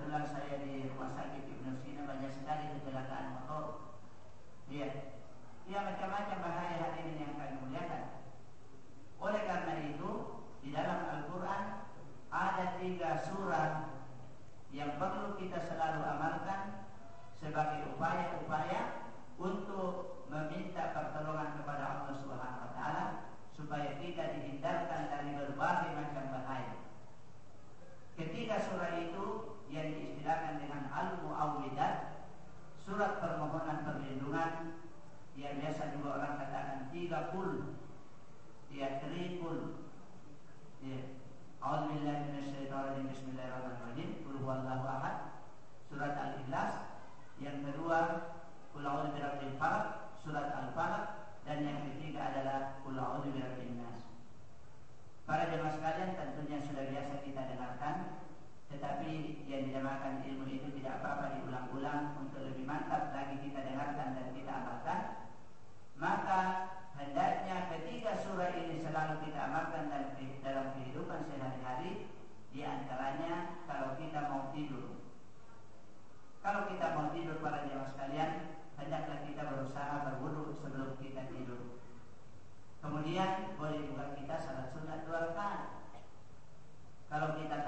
Ya kebetulan saya di rumah sakit Ibnu Sina banyak sekali kecelakaan motor. Iya. Ya macam-macam bahaya hadirin yang kami muliakan. Oleh karena itu di dalam Al-Quran ada tiga surah yang perlu kita selalu amalkan sebagai upaya-upaya untuk meminta pertolongan kepada Allah Subhanahu wa taala supaya kita dihindarkan dari berbagai macam bahaya. Ketiga surah itu yang diistilahkan dengan al-muawwidat, surat permohonan perlindungan yang biasa juga orang katakan tiga pul, ya tripul, ya. A'udzubillahi minasyaitonirrajim. Bismillahirrahmanirrahim. Qul huwallahu ahad. Surat Al-Ikhlas. Yang kedua, Qul a'udzu birabbil falaq, surat Al-Falaq dan yang ketiga adalah Qul a'udzu birabbin nas. Para jemaah sekalian tentunya sudah biasa kita dengarkan Tetapi yang dinamakan ilmu itu tidak apa-apa diulang-ulang Untuk lebih mantap lagi kita dengarkan dan kita amalkan Maka hendaknya ketiga surah ini selalu kita amalkan dalam kehidupan sehari-hari Di antaranya kalau kita mau tidur Kalau kita mau tidur para jemaah sekalian Hendaklah kita berusaha berwudu sebelum kita tidur Kemudian boleh juga kita salat sunat dua rakaat. Kalau kita tanya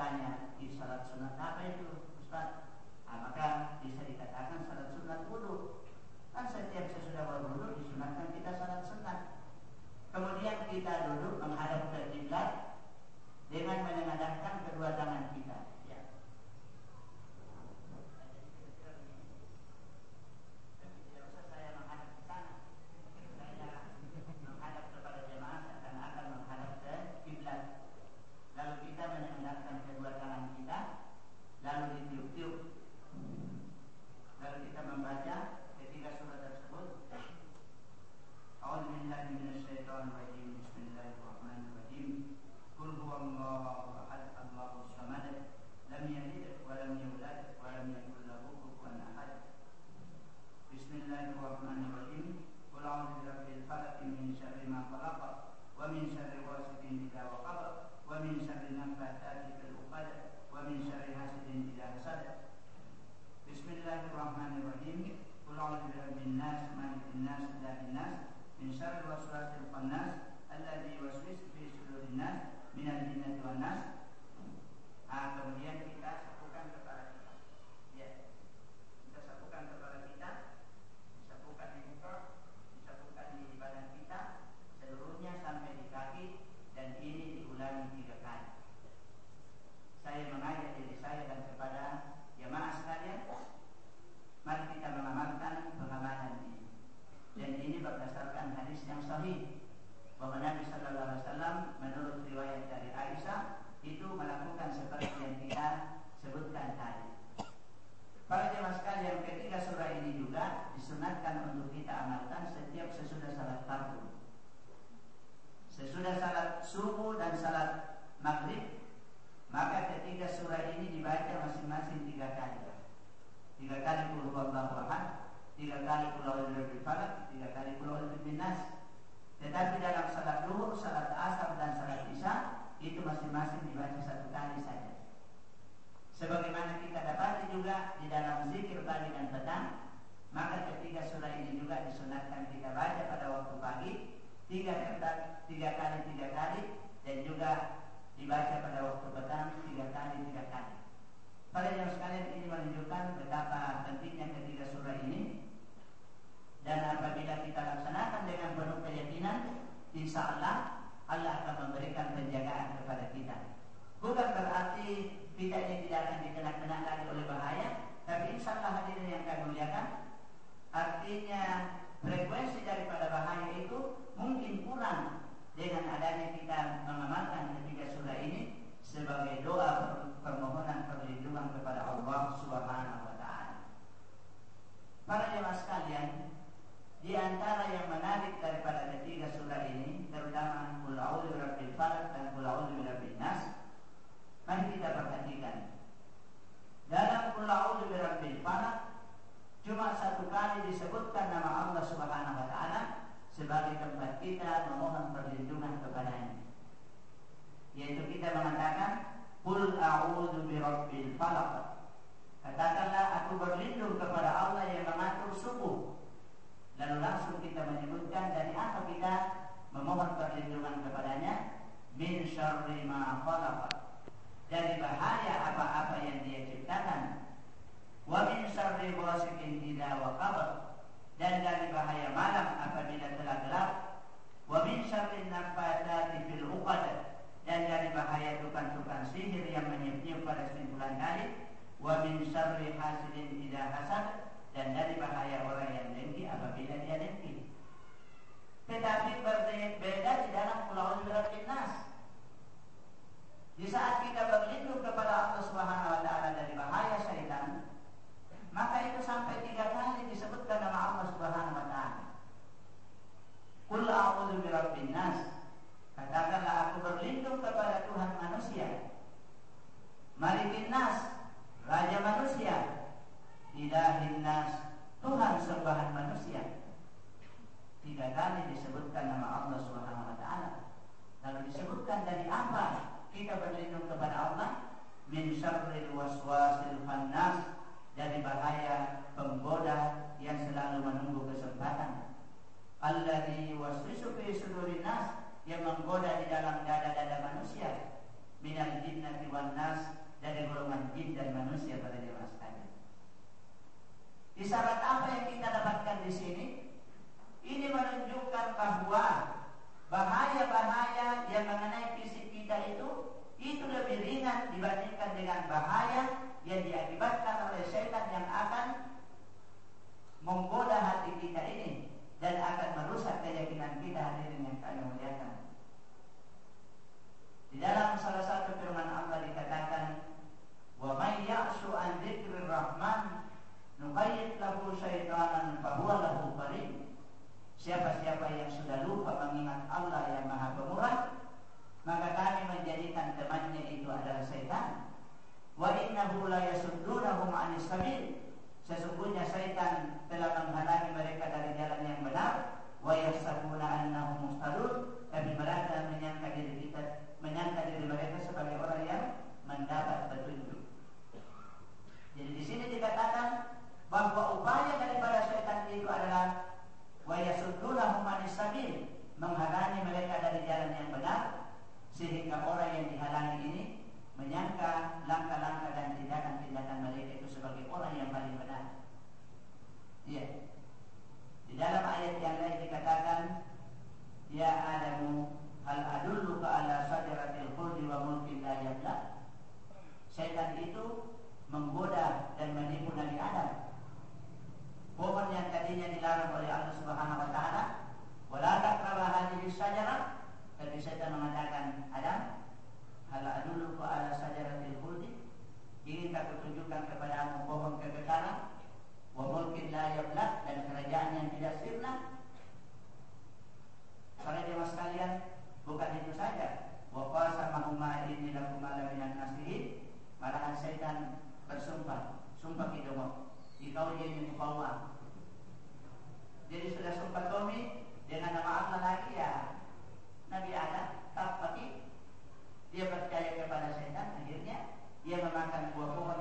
dibaca pada waktu petang tiga kali tiga kali. Pada yang sekalian ini menunjukkan betapa pentingnya ketiga surah ini dan apabila kita laksanakan dengan penuh keyakinan, insya Allah Allah akan memberikan penjagaan kepada kita. Bukan berarti kita ini tidak akan dikenak-kenak lagi oleh bahaya, tapi insya Allah hadirin yang kami muliakan, artinya frekuensi daripada bahaya Italian and English. Tetapi berbeda mustaqim. Sesungguhnya syaitan telah menghalangi mereka dari jawaban yang paling benar. Iya. Di dalam ayat yang lain dikatakan, Ya Adamu, hal adulluka ala sajaratil khuldi wa mulkin la yabla. Setan itu menggoda dan menipu Nabi Adam. Pohon yang tadinya dilarang oleh Allah Subhanahu wa taala, wala taqrabu hadhihi sajarah, tapi setan mengatakan, Adam, hal adulluka ala sajaratil khuldi jadi tak kutunjukkan kepadamu pohon kekekalan wa mulkin la yablak dan kerajaan yang tidak sirna. Para jemaah sekalian, bukan itu saja. Wa qasama huma inni lakum ala minan nasihin. Malahan setan bersumpah, sumpah kidomo. Di kau ini. Jadi sudah sumpah kami dengan nama Allah lagi ya. Nabi Adam tak dia percaya kepada setan akhirnya ia memakan buah pohon.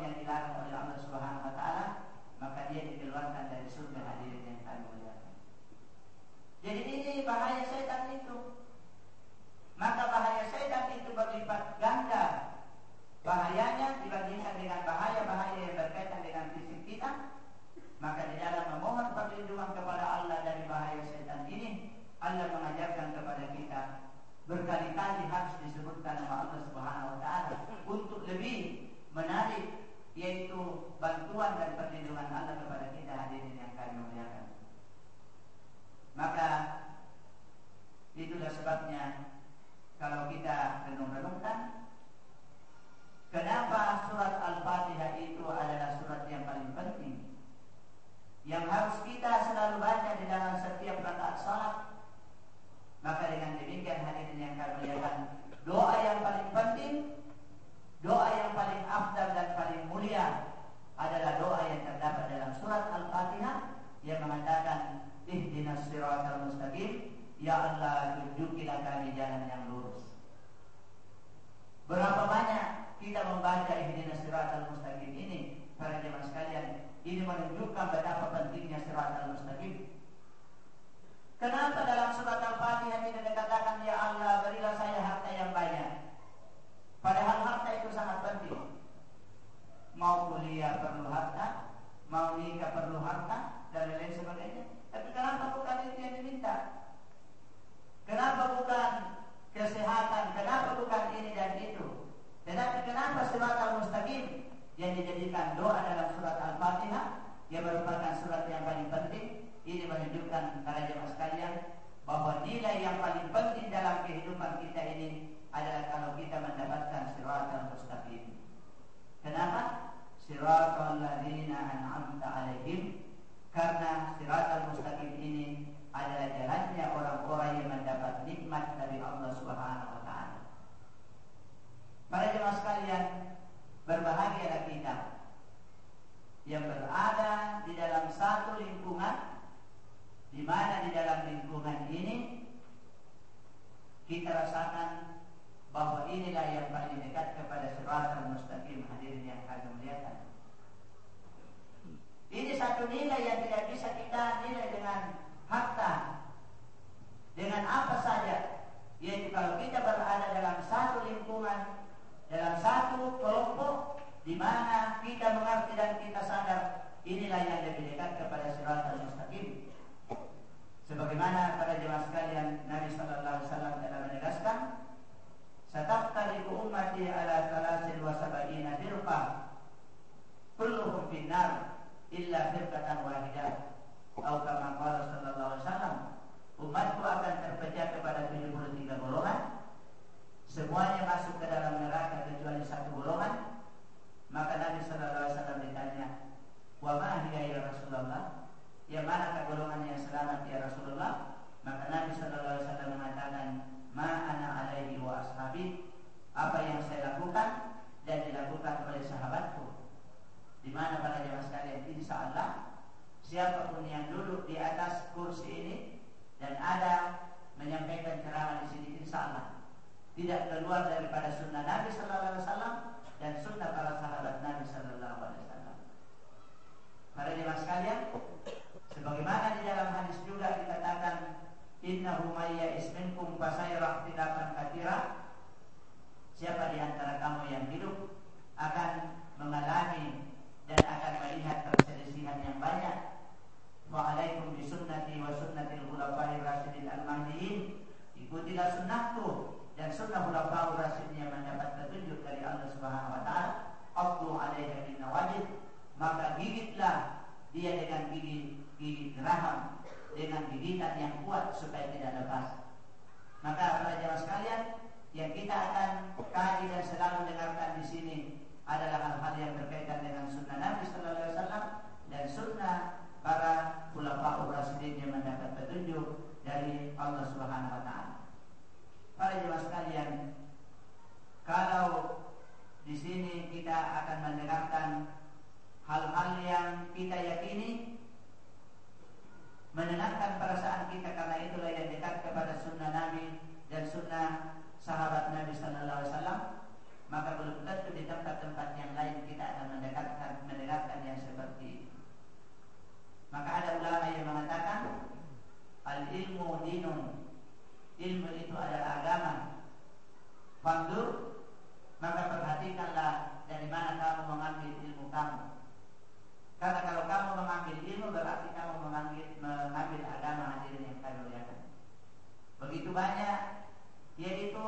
dengan gigitan yang kuat supaya tidak lepas. Maka para jemaah sekalian yang kita akan kaji dan selalu dengarkan di sini adalah hal-hal yang berkaitan dengan sunnah Nabi Sallallahu Alaihi Wasallam dan sunnah para ulama Rasulullah yang mendapat petunjuk dari Allah Subhanahu Wa Taala. Para jemaah sekalian, kalau di sini kita akan mendengarkan hal-hal yang kita yakini menenangkan perasaan kita karena itulah yang dekat kepada sunnah Nabi dan sunnah sahabat Nabi Sallallahu Alaihi Wasallam maka belum tentu di tempat-tempat yang lain kita akan mendekatkan mendekatkan yang seperti ini. maka ada ulama yang mengatakan al ilmu dinun. Ilmu itu adalah agama. Fandur maka perhatikanlah dari mana kamu mengambil ilmu kamu. Karena kalau kamu mengambil ilmu berarti kamu mengambil, mengambil agama hadirin yang kami muliakan. Begitu banyak yaitu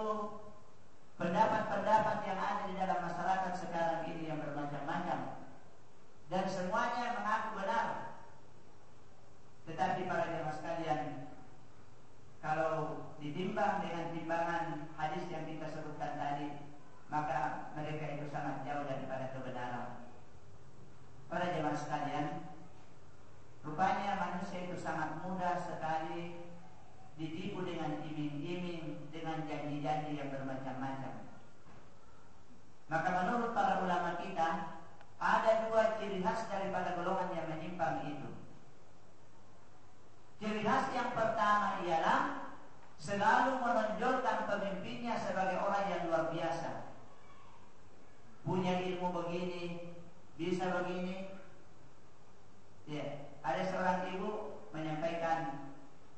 pendapat-pendapat yang ada di dalam masyarakat sekarang ini yang bermacam-macam dan semuanya mengaku benar. Tetapi para jemaah sekalian, kalau ditimbang dengan timbangan hadis yang kita sebutkan tadi, maka mereka itu sangat jauh daripada kebenaran. Para jemaah sekalian, rupanya manusia itu sangat mudah sekali ditipu dengan iming-iming, dengan janji-janji yang bermacam-macam. Maka menurut para ulama kita, ada dua ciri khas daripada golongan yang menyimpang itu. Ciri khas yang pertama ialah selalu menonjolkan pemimpinnya sebagai orang yang luar biasa. Punya ilmu begini, bisa begini. Ya, ada seorang ibu menyampaikan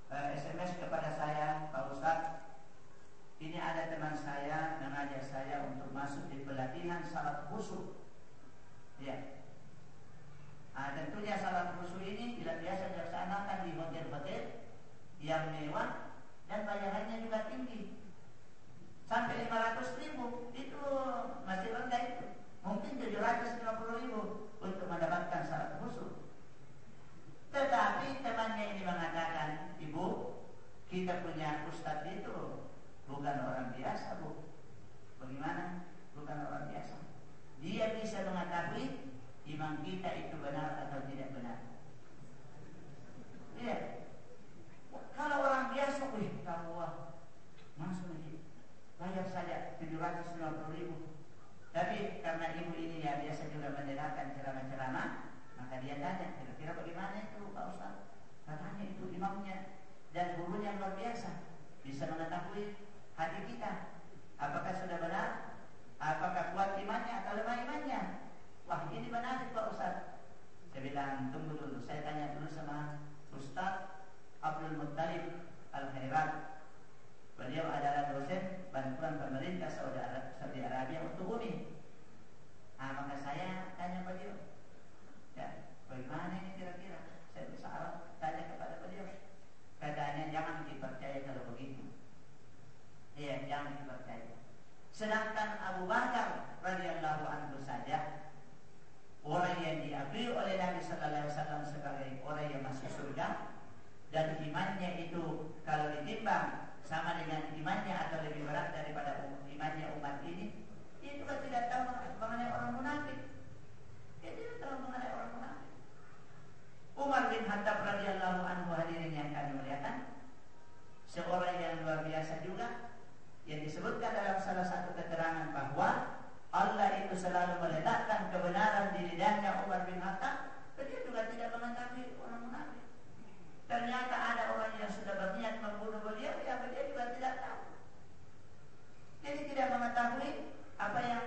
uh, eh, SMS kepada saya, Pak Ustadz, ini ada teman saya mengajak saya untuk masuk di pelatihan salat khusyuk Ya. Nah, tentunya salat khusyuk ini tidak biasa dilaksanakan di hotel-hotel yang mewah dan bayarannya juga tinggi. Sampai 500 ribu itu masih rendah itu. Mungkin 750 ribu untuk mendapatkan salat khusyuk. Tetapi temannya ini mengatakan, Ibu, kita punya ustadz itu bukan orang biasa, Bu. Bagaimana? Bukan orang biasa. Dia bisa mengetahui imam kita itu benar atau tidak benar. Iya. Kalau orang biasa, wih, wah, langsung aja bayar saja 750 ribu. Tapi karena ibu ini ya biasa juga mendengarkan ceramah-ceramah, maka dia tanya, kira-kira bagaimana itu Pak Ustaz? Katanya itu imamnya dan gurunya luar biasa, bisa mengetahui hati kita. Apakah sudah benar Apakah kuat imannya atau lemah imannya? Wah ini menarik Pak Ustaz. Saya bilang tunggu dulu. Saya tanya dulu sama Ustaz Abdul Muttalib Al-Khairat. Beliau adalah dosen bantuan pemerintah Saudi, Saudi Arabia untuk bumi. Nah, maka saya tanya beliau, ya, bagaimana ini kira-kira? Saya bisa tanya kepada beliau. Katanya jangan dipercaya kalau begitu. Iya, jangan dipercaya. Sedangkan Abu Bakar radhiyallahu anhu saja orang yang diakui oleh Nabi sallallahu alaihi wasallam sebagai orang yang masuk surga dan imannya itu kalau ditimbang sama dengan imannya atau lebih berat daripada um, imannya umat ini dia juga tidak tahu mengenai orang munafik dia tidak tahu mengenai orang munafik Umar bin Khattab radhiyallahu anhu hadirin yang kami muliakan seorang yang luar biasa juga yang disebutkan dalam salah satu keterangan bahwa Allah itu selalu meletakkan kebenaran di lidahnya Umar bin Khattab, dia juga tidak mengetahui orang munafik. Ternyata ada orang yang sudah berniat membunuh beliau, ya beliau juga tidak tahu. Jadi tidak mengetahui apa yang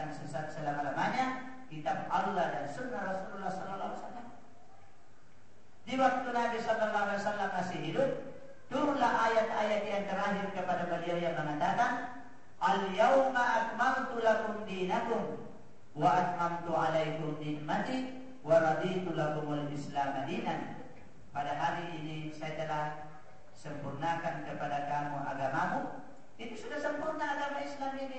akan sesat selama-lamanya. Kitab Allah dan Sunnah Rasulullah Sallallahu Alaihi Wasallam. Di waktu Nabi Sallallahu Alaihi Wasallam masih hidup, turunlah ayat-ayat yang terakhir kepada beliau yang mengatakan, Al yauma akmaltu lakum dinakum wa atmamtu alaikum nikmati wa raditu lakumul islam dinan. Pada hari ini saya telah sempurnakan kepada kamu agamamu itu sudah sempurna agama Islam ini.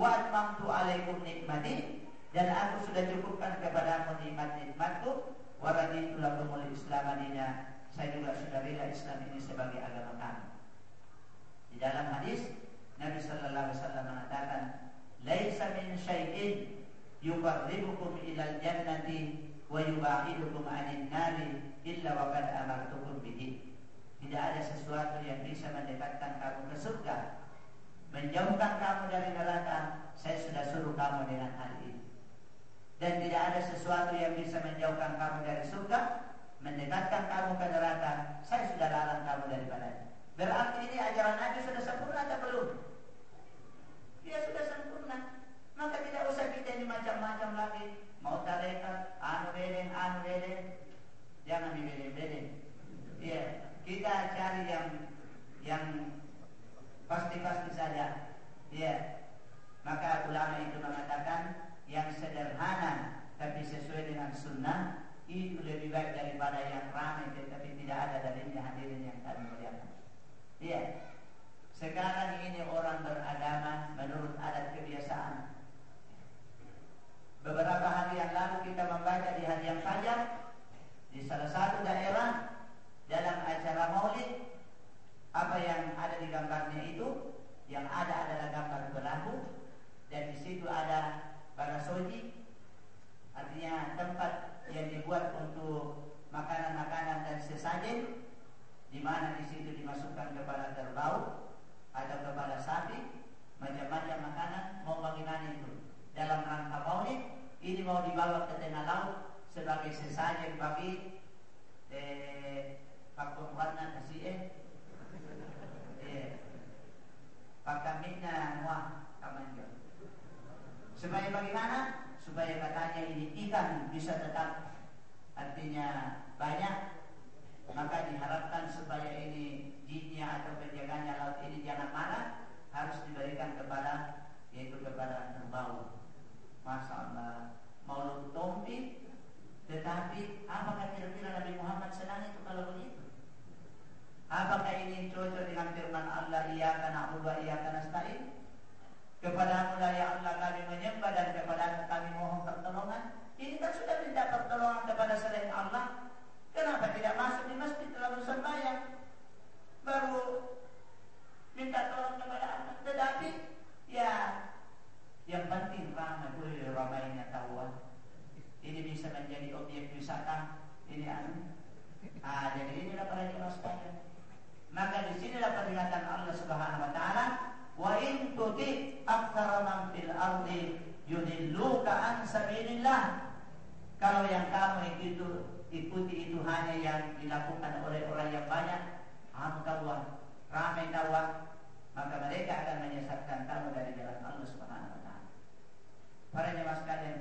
Wa atmamtu alaikum nikmati dan aku sudah cukupkan kepada nikmat-nikmatku wa raditu lakumul Islam adina. Saya juga sudah rela Islam ini sebagai agama kami. Di dalam hadis Nabi sallallahu alaihi wasallam mengatakan, "Laisa min syai'in yuqarribukum ilal jannati wa yubahidukum 'anil nari illa wa qad amartukum bihi." Tidak ada sesuatu yang bisa mendekatkan kamu ke surga Menjauhkan kamu dari neraka Saya sudah suruh kamu dengan hal ini. Dan tidak ada sesuatu yang bisa menjauhkan kamu dari surga Mendekatkan kamu ke neraka Saya sudah larang kamu daripadanya Berarti ini ajaran Nabi sudah sempurna atau belum? Dia sudah sempurna. Maka tidak usah kita ini macam-macam lagi. Mau tarekat, anu bedeng, anu bedeng. Jangan dibedeng-bedeng. Iya kita cari yang yang pasti-pasti saja. Ya. Maka ulama itu mengatakan yang sederhana tapi sesuai dengan sunnah itu lebih baik daripada yang ramai tetapi tidak ada dalilnya hadirin yang kami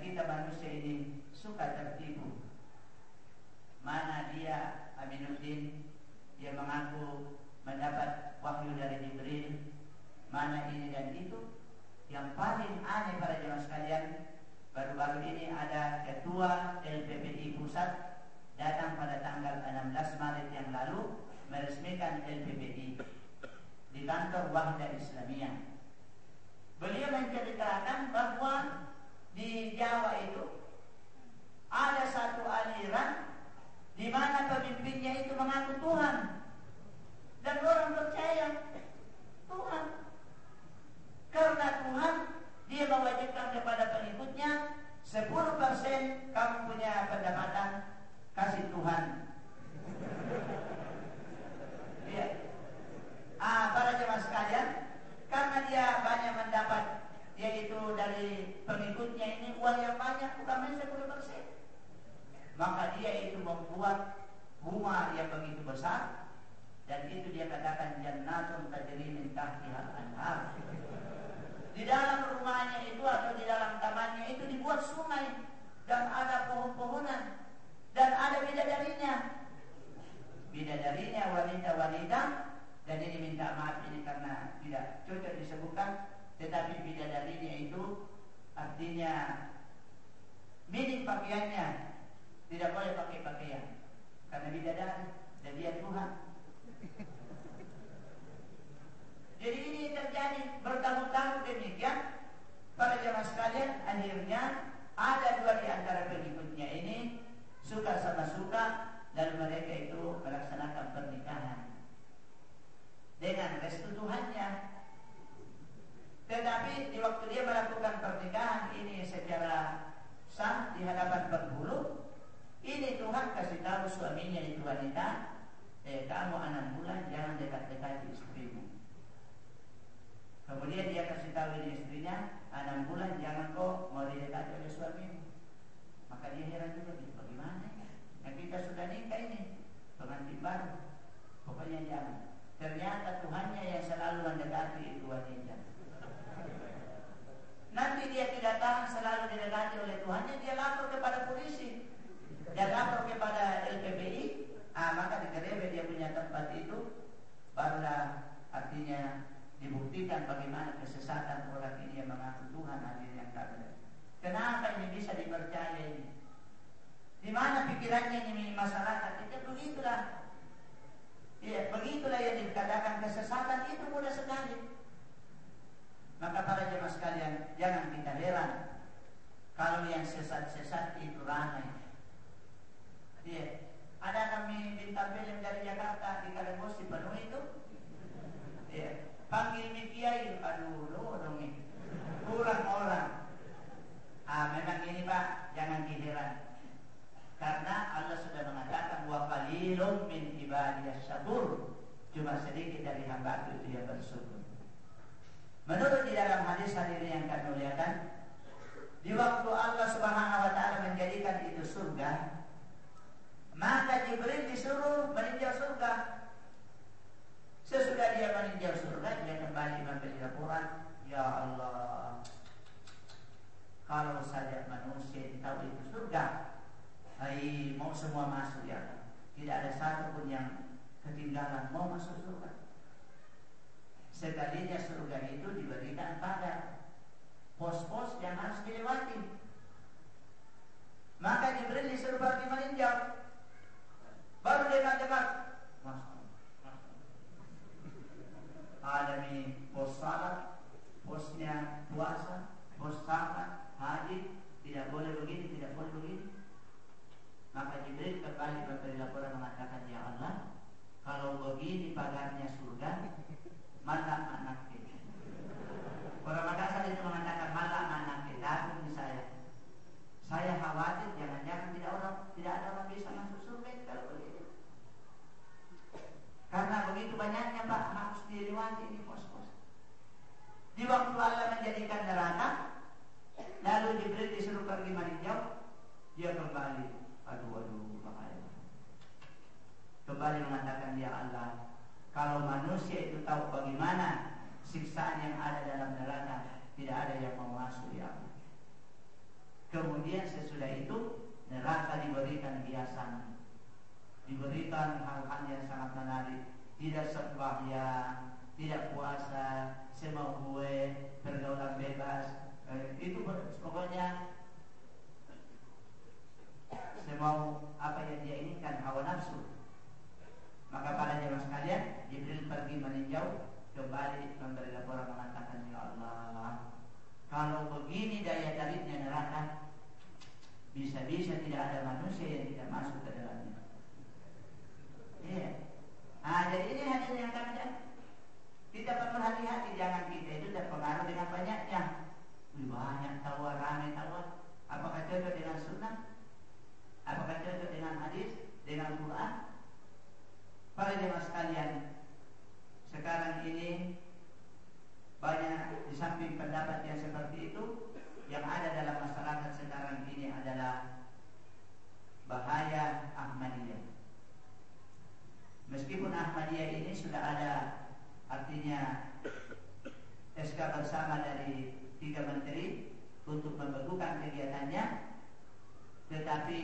kita manusia ini suka tertipu. Mana dia Aminuddin dia mengaku mendapat wahyu dari Jibril mana ini dan itu yang paling aneh pada jemaah sekalian baru-baru ini ada ketua LPPI pusat datang pada tanggal 16 Maret yang lalu meresmikan LPPI di kantor Wahda Islamiyah. Beliau menceritakan bahwa di Jawa itu. Ada satu aliran di mana pemimpinnya itu mengaku Tuhan. Dan orang percaya Tuhan karena Tuhan dia mewajibkan kepada pengikutnya 10% kamu punya pendapatan kasih Tuhan Iya. Ah, para jemaah sekalian, karena dia banyak mendapat yaitu dari pengikutnya ini uang yang banyak bukan sepuluh persen maka dia itu membuat rumah yang begitu besar dan itu dia katakan jannatun tajri min tahtiha anhar di dalam rumahnya itu atau di dalam tamannya itu dibuat sungai dan ada pohon-pohonan dan ada bidadarinya bidadarinya wanita-wanita dan ini minta maaf ini karena tidak cocok disebutkan tetapi bidadarinya itu artinya minim pakaiannya. Tidak boleh pakai pakaian. Karena bidadari. Dan dia Tuhan. Jadi ini terjadi bertahun-tahun demikian. Para jemaah sekalian akhirnya ada dua di antara pengikutnya ini suka sama suka dan mereka itu melaksanakan pernikahan dengan restu Tuhannya tetapi di waktu dia melakukan pernikahan ini secara sah di hadapan penghulu, ini Tuhan kasih tahu suaminya itu wanita, eh kamu enam bulan jangan dekat-dekat istrimu. Kemudian dia kasih tahu ini istrinya, enam bulan jangan kok mau didekati oleh suamimu. Maka dia heran juga, bagaimana ya? Yang kita sudah nikah ini, pengantin baru. Pokoknya jangan. Ternyata Tuhannya yang selalu mendekati itu wanita. Nanti dia tidak tahan selalu didekati oleh Tuhannya, dia lapor kepada polisi. Dia lapor kepada LPBI, ah, maka dikerebe dia punya tempat itu, barulah artinya dibuktikan bagaimana kesesatan orang ini yang mengaku Tuhan hadir yang tak Kenapa ini bisa dipercaya ini? Di mana pikirannya ini masyarakat? Itu begitulah. Ya, begitulah yang dikatakan kesesatan itu mudah sekali. Maka para jemaah sekalian, jangan kita heran kalau yang sesat-sesat itu ramai. Iya. Ada kami bintang film dari Jakarta di Kalimus penuh itu. Iya. Panggil Mikiai, aduh, lo dong ini. Kurang orang. Ah, memang ini Pak, jangan diheran. Karena Allah sudah mengatakan wa qalilum min ibadiyas sabur. Cuma sedikit dari hamba itu yang bersyukur. Menurut di dalam hadis muliakan, di waktu Allah Subhanahu wa taala menjadikan itu surga, maka Jibril disuruh meninjau surga. Sesudah dia meninjau surga, dia kembali memberi laporan, "Ya Allah, kalau saja manusia tahu itu surga, hai mau semua masuk ya. Tidak ada satu pun yang ketinggalan mau masuk surga sekalinya surga itu diberikan pada pos-pos yang harus dilewati. Maka Jibril disuruh pergi meninjau. Baru dekat-dekat. Ada nih pos salat, posnya puasa, pos salat, haji, tidak boleh begini, tidak boleh begini. Maka Jibril kembali memberi laporan mengatakan, Ya Allah, kalau begini pagarnya surga, malam anak. Orang Makassar itu mengatakan malam anak kita, saya. Saya khawatir jangan-jangan tidak orang tidak ada orang bisa masuk surga kalau begitu. Karena begitu banyaknya Pak harus dilewati ini pos-pos. Di waktu Allah menjadikan neraka, lalu Jibril disuruh pergi meninjau, dia kembali. Aduh, aduh, bahaya. Kembali mengatakan, Ya Allah, kalau manusia itu tahu bagaimana siksaan yang ada dalam neraka tidak ada yang mau masuk ya Kemudian sesudah itu neraka diberikan hiasan, diberikan hal-hal yang sangat menarik, tidak sembahyang, tidak puasa, semau gue, pergaulan bebas, eh, itu pokoknya semau apa yang dia inginkan hawa nafsu. Maka para jemaah sekalian, Jibril pergi meninjau kembali memberi laporan mengatakan ya Allah kalau begini daya tariknya neraka bisa-bisa tidak ada manusia yang tidak masuk ke dalamnya. Ya nah jadi ini hanya yang kami dan kita perlu hati-hati jangan kita itu terpengaruh dengan banyaknya. Banyak tawar rame tawar. Apakah cocok dengan sunnah? Apakah cocok dengan hadis dengan Quran? Para jemaah sekalian sekarang ini banyak di samping pendapat yang seperti itu yang ada dalam masyarakat sekarang ini adalah bahaya Ahmadiyah. Meskipun Ahmadiyah ini sudah ada artinya SK bersama dari tiga menteri untuk membekukan kegiatannya, tetapi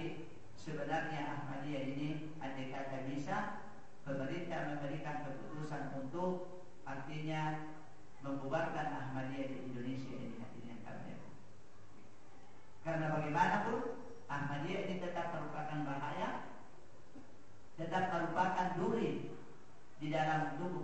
sebenarnya Ahmadiyah ini ada kata bisa pemerintah memberikan keputusan untuk artinya membubarkan Ahmadiyah di Indonesia ini artinya karena Karena bagaimanapun Ahmadiyah ini tetap merupakan bahaya, tetap merupakan duri di dalam tubuh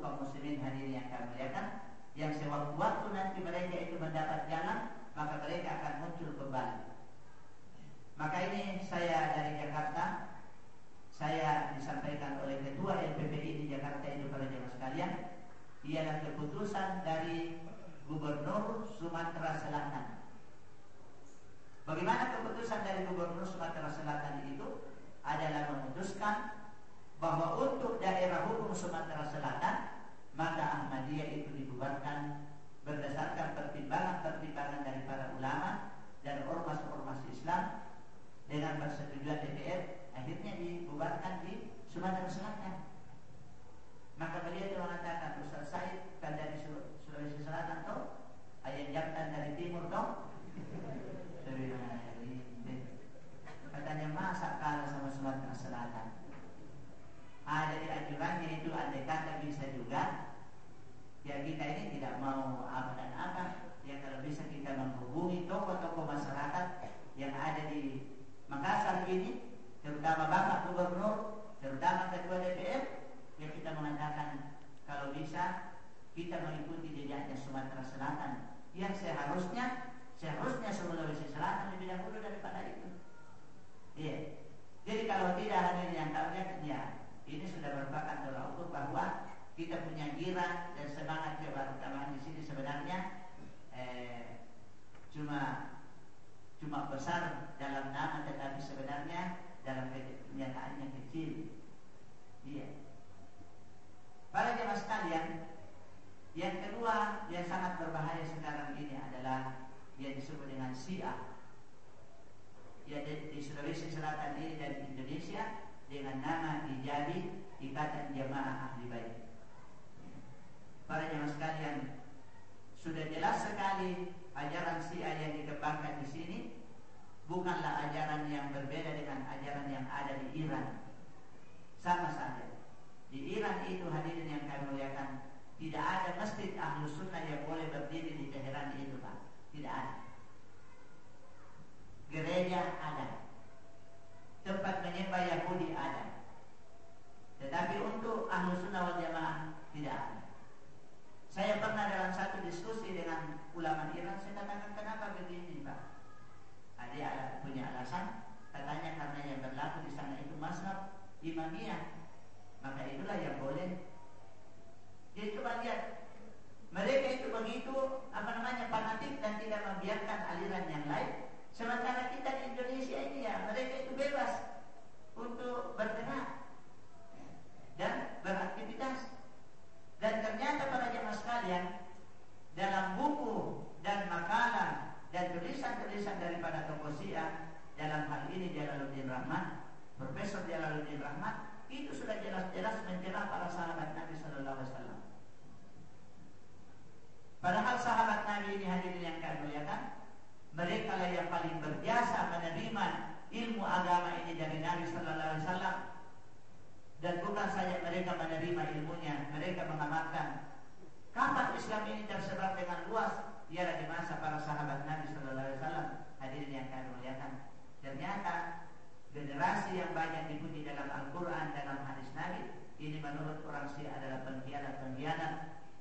menurut orang Syiah adalah pengkhianat-pengkhianat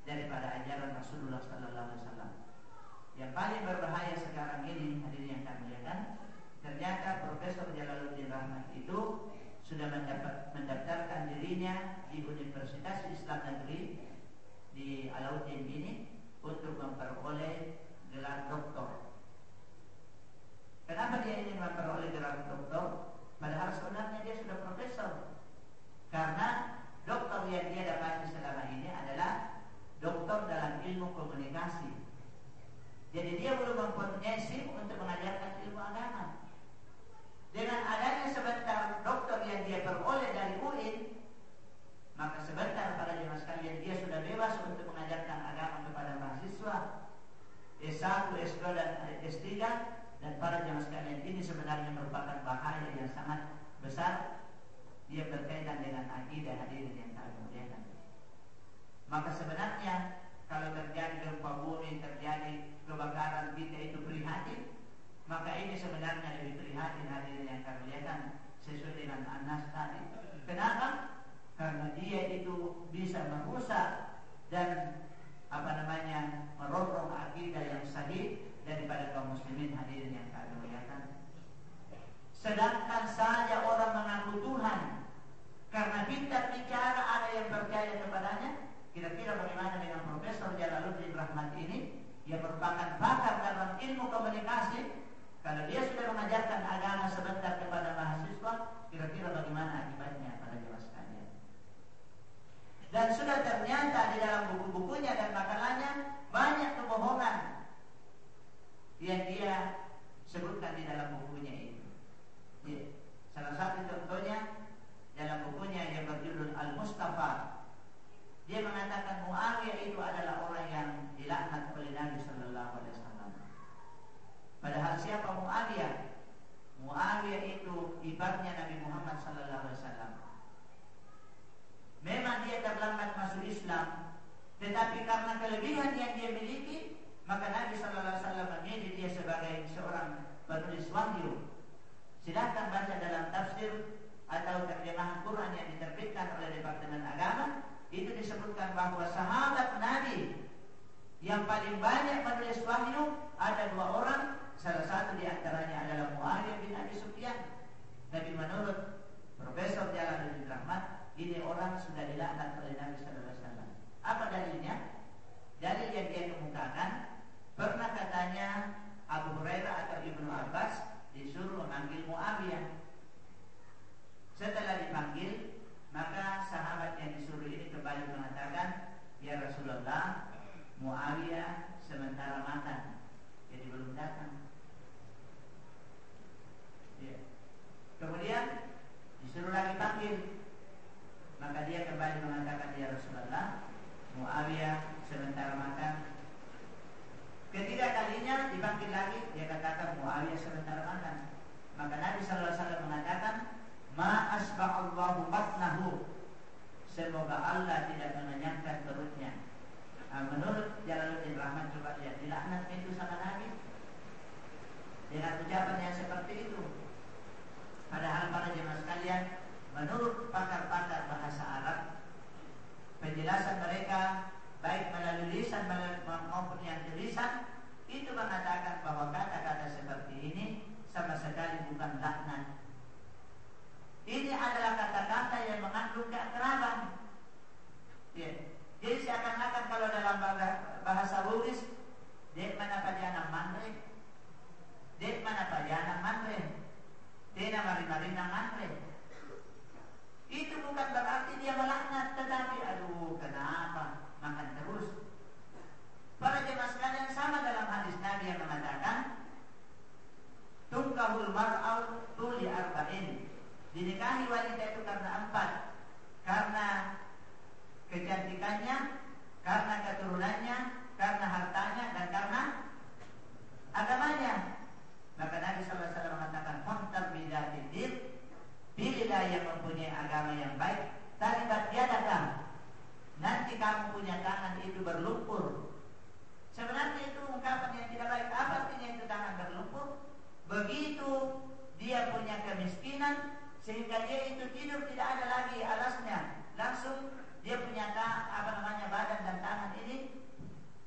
daripada ajaran Rasulullah sallallahu alaihi wasallam. Yang paling berbahaya sekarang ini hadirin yang kami muliakan, ternyata Profesor Jalaluddin Rahmat itu sudah mendapat, mendaftarkan dirinya di Universitas Islam Negeri di Alauddin ini untuk memperoleh gelar doktor. Kenapa dia ingin memperoleh gelar doktor? Padahal sebenarnya dia sudah profesor. Karena dokter yang dia dapati selama ini adalah dokter dalam ilmu komunikasi. Jadi dia belum mempunyai SIM untuk mengajarkan ilmu agama. Dengan adanya sebentar dokter yang dia peroleh dari UIN, maka sebentar pada jemaah sekalian dia sudah bebas untuk mengajarkan agama kepada mahasiswa S1, S2 dan S3 dan para jemaah sekalian ini sebenarnya merupakan bahaya yang sangat besar dia berkaitan dengan akidah hadirin yang kami muliakan. Maka sebenarnya kalau terjadi gempa bumi, terjadi kebakaran kita itu prihatin, maka ini sebenarnya lebih prihatin hadirin yang kami muliakan sesuai dengan Anas tadi. Kenapa? Karena dia itu bisa merusak dan apa namanya merongrong akidah yang sahih daripada kaum muslimin hadirin yang kami muliakan. Sedangkan saja orang mengaku Tuhan karena kita bicara ada yang percaya kepadanya, kira-kira bagaimana dengan Profesor Jalaluddin Rahmat ini yang merupakan pakar dalam ilmu komunikasi kalau dia sudah mengajarkan agama sebentar kepada mahasiswa, kira-kira bagaimana akibatnya pada jemaah sekalian? Dan sudah ternyata di dalam buku-bukunya dan makalahnya banyak kebohongan yang dia sebutkan di dalam bukunya itu. Ya. Salah satu contohnya dalam bukunya yang berjudul Al-Mustafa dia mengatakan Muawiyah itu adalah orang yang dilaknat oleh Nabi Sallallahu Alaihi Wasallam. Padahal siapa Muawiyah? Muawiyah itu ibaratnya Nabi Muhammad Sallallahu Alaihi Wasallam. Memang dia terlambat masuk Islam, tetapi karena kelebihan yang dia miliki, maka Nabi Sallallahu Alaihi Wasallam memilih dia sebagai seorang penulis wahyu. Silahkan baca dalam tafsir atau terjemahan Quran yang diterbitkan oleh Departemen Agama itu disebutkan bahwa sahabat Nabi yang paling banyak menulis wahyu ada dua orang salah satu di antaranya adalah Muawiyah bin Abi Sufyan tapi menurut Profesor Jalaluddin Rahmat ini orang sudah dilaknat oleh Nabi Sallallahu Alaihi Wasallam. Apa dalilnya? Dalil yang dia kemukakan pernah katanya Abu Hurairah atau Ibnu Abbas disuruh memanggil Muawiyah. Setelah dipanggil, maka sahabat yang disuruh ini kembali mengatakan, Ya Rasulullah, Muawiyah sementara makan, jadi belum datang. Ya. Kemudian disuruh lagi panggil, maka dia kembali mengatakan ya Rasulullah Muawiyah sementara makan. Ketiga kalinya dipanggil lagi Dia katakan Muawiyah sementara makan. Maka Nabi SAW mengatakan Ma asba'allahu matnahu Semoga Allah tidak mengenyangkan perutnya. Nah, Menurut Jalaluddin Rahman coba lihat Dilaknat itu sama Nabi. Dengan ucapan yang seperti itu Padahal para jemaah sekalian Menurut pakar-pakar bahasa Arab, penjelasan mereka baik melalui lisan maupun yang tulisan itu mengatakan bahwa kata-kata seperti ini sama sekali bukan laknat. Ini adalah kata-kata yang mengandung keakraban. Ya. Jadi seakan-akan kalau dalam bahasa Bugis, dek mana pajana manre, dek mana pajana manre, tena mari-marina manre. Itu bukan berarti dia melaknat Tetapi aduh kenapa? Makan terus. Para jemaah sekalian sama dalam hadis Nabi yang mengatakan Tungkahul mar'al tuli arba'in. Dinikahi wanita itu karena empat. Karena kecantikannya Karena keturunannya Karena hartanya dan karena agamanya Maka Nabi SAW mengatakan Fantar bidatidid Pilihlah yang mempunyai agama yang baik Taribat dia datang. Nanti kamu punya tangan itu berlumpur. Sebenarnya itu ungkapan yang tidak baik. Apa artinya itu tangan berlumpur? Begitu dia punya kemiskinan Sehingga dia itu tidur tidak ada lagi alasnya. Langsung dia punya apa namanya badan dan tangan ini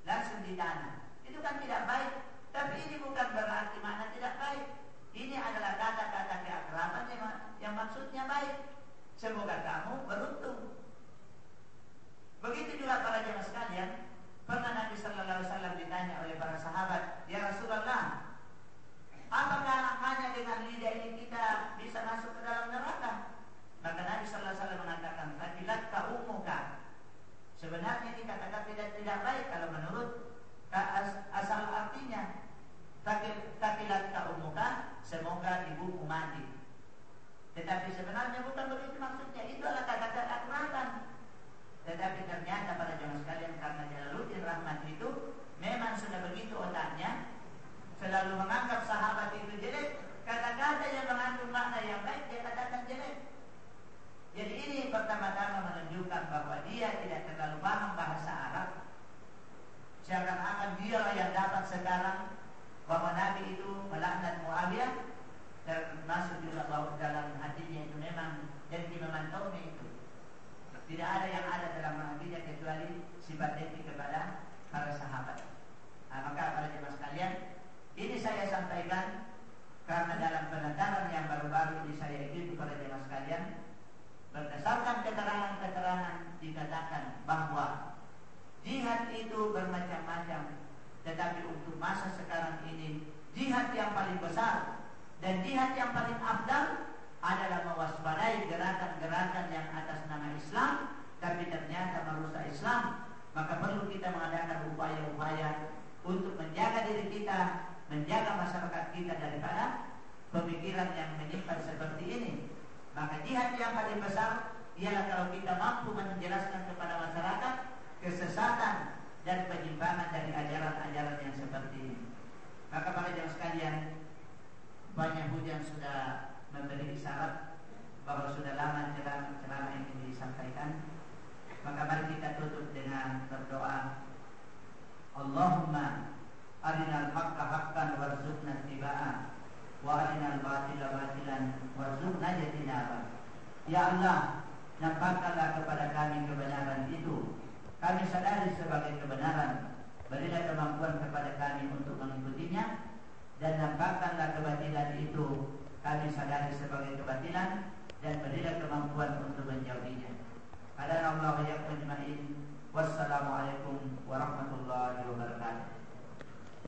Langsung di tanah Itu kan tidak baik tapi ini bukan berarti mana tidak baik. Ini adalah kata-kata keakraban yang, yang maksudnya baik. Semoga kamu beruntung. Begitu juga para jemaah sekalian, pernah Nabi Shallallahu Alaihi Wasallam ditanya oleh para sahabat, ya Rasulullah, apakah hanya dengan lidah ini kita bisa masuk ke dalam neraka? Maka Nabi Shallallahu Alaihi Wasallam mengatakan, fadilat kaumuka." Sebenarnya ini kata-kata tidak tidak baik kalau menurut asal artinya buku mati. Tetapi sebenarnya bukan begitu maksudnya. Itu adalah kata-kata kuratan. Tetapi ternyata pada zaman sekalian karena Jalaluddin Rahmat itu memang sudah begitu otaknya selalu menganggap sahabat itu jelek. Kata-kata yang mengandung makna yang baik dia katakan jelek. Jadi ini pertama-tama menunjukkan bahwa dia tidak terlalu paham bahasa Arab. Seakan-akan dia yang dapat sekarang bahwa Nabi itu melaknat Muawiyah dan masuk juga bahwa dalam hatinya itu memang dan memantaunya itu. Tidak ada yang ada dalam hatinya kecuali sifat etik kepada para sahabat. Nah, maka para jemaah sekalian, ini saya sampaikan karena dalam penetapan yang baru-baru ini saya ikuti para jemaah sekalian, berdasarkan keterangan-keterangan dikatakan bahwa jihad itu bermacam-macam tetapi untuk masa sekarang ini jihad yang paling besar dan jihad yang paling afdal adalah mewaspadai gerakan-gerakan yang atas nama Islam tapi ternyata merusak Islam maka perlu kita mengadakan upaya-upaya untuk menjaga diri kita menjaga masyarakat kita daripada pemikiran yang menyimpan seperti ini maka jihad yang paling besar ialah kalau kita mampu menjelaskan kepada masyarakat kesesatan dan penyimpangan dari ajaran-ajaran yang seperti ini. Maka para jamaah sekalian, banyak hujan sudah memberi isyarat bahwa sudah lama ceramah ini disampaikan. Maka mari kita tutup dengan berdoa. Allahumma arinal haqqa haqqan warzuqna tibaa wa arinal batila batilan warzuqna jatinaba. Ya Allah, nampakkanlah kepada kami kebenaran itu kami sadari sebagai kebenaran Berilah kemampuan kepada kami untuk mengikutinya Dan nampakkanlah kebatilan itu. Kami sadari sebagai kebatilan Dan berilah kemampuan untuk menjauhinya. Adana Allah Wassalamualaikum warahmatullahi